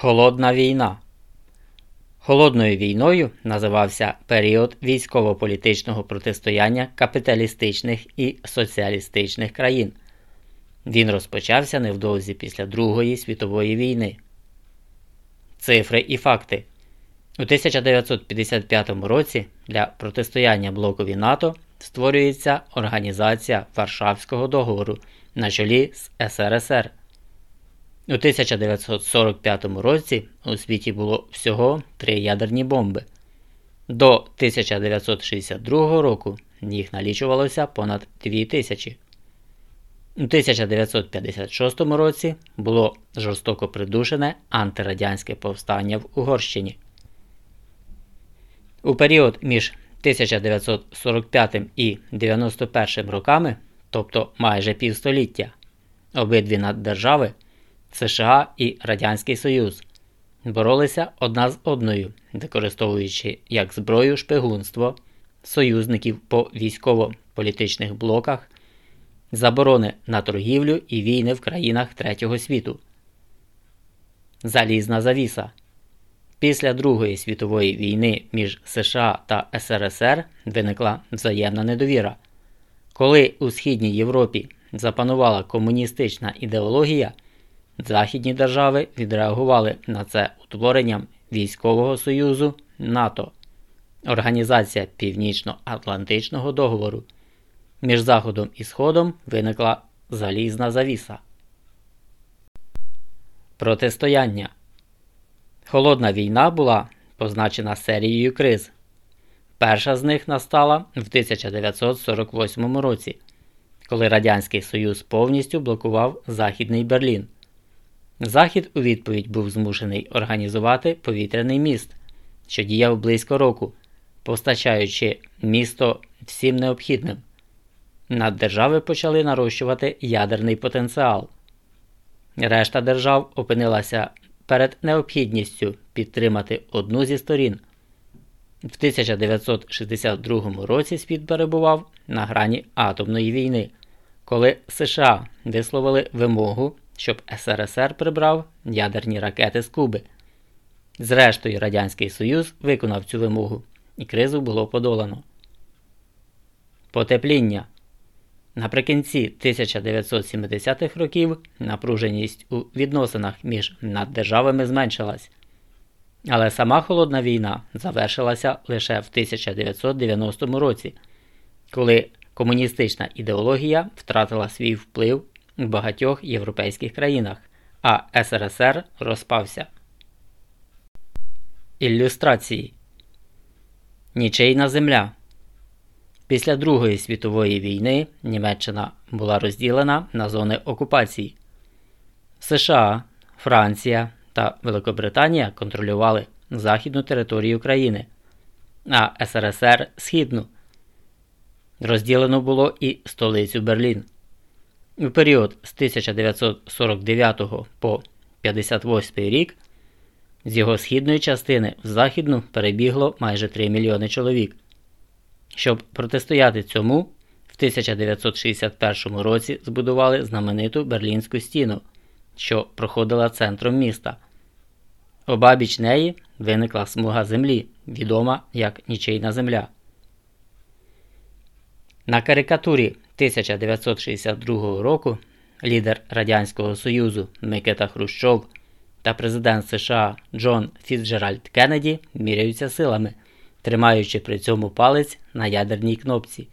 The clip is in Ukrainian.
Холодна війна. Холодною війною називався період військово-політичного протистояння капіталістичних і соціалістичних країн. Він розпочався невдовзі після Другої світової війни. Цифри і факти. У 1955 році для протистояння блокові НАТО створюється Організація Варшавського договору на чолі з СРСР. У 1945 році у світі було всього три ядерні бомби. До 1962 року їх налічувалося понад 2000. У 1956 році було жорстоко придушене антирадянське повстання в Угорщині. У період між 1945 і 91 роками, тобто майже півстоліття, обидві наддержави США і Радянський Союз боролися одна з одною, використовуючи як зброю шпигунство союзників по військово-політичних блоках, заборони на торгівлю і війни в країнах Третього світу. Залізна завіса. Після Другої світової війни між США та СРСР виникла взаємна недовіра. Коли у Східній Європі запанувала комуністична ідеологія. Західні держави відреагували на це утворенням Військового Союзу НАТО, Організація Північно-Атлантичного договору. Між Заходом і Сходом виникла залізна завіса. Протистояння. Холодна війна була позначена серією криз. Перша з них настала в 1948 році, коли Радянський Союз повністю блокував Західний Берлін. Захід у відповідь був змушений організувати повітряний міст, що діяв близько року, постачаючи місто всім необхідним. Наддержави почали нарощувати ядерний потенціал. Решта держав опинилася перед необхідністю підтримати одну зі сторін. В 1962 році світ перебував на грані атомної війни, коли США висловили вимогу щоб СРСР прибрав ядерні ракети з Куби. Зрештою, Радянський Союз виконав цю вимогу, і кризу було подолано. Потепління. Наприкінці 1970-х років напруженість у відносинах між наддержавами зменшилась. Але сама холодна війна завершилася лише в 1990 році, коли комуністична ідеологія втратила свій вплив в багатьох європейських країнах, а СРСР розпався. Ілюстрації Нічийна земля. Після Другої світової війни Німеччина була розділена на зони окупації. США, Франція та Великобританія контролювали західну територію країни, а СРСР Східну. Розділено було і столицю Берлін. У період з 1949 по 58 рік з його східної частини в західну перебігло майже 3 мільйони чоловік. Щоб протистояти цьому, в 1961 році збудували знамениту Берлінську стіну, що проходила центром міста. Обабіч неї виникла смуга землі, відома як Нічийна земля. На карикатурі 1962 року лідер Радянського Союзу Микита Хрущов та президент США Джон Фіцджеральд Кеннеді міряються силами, тримаючи при цьому палець на ядерній кнопці.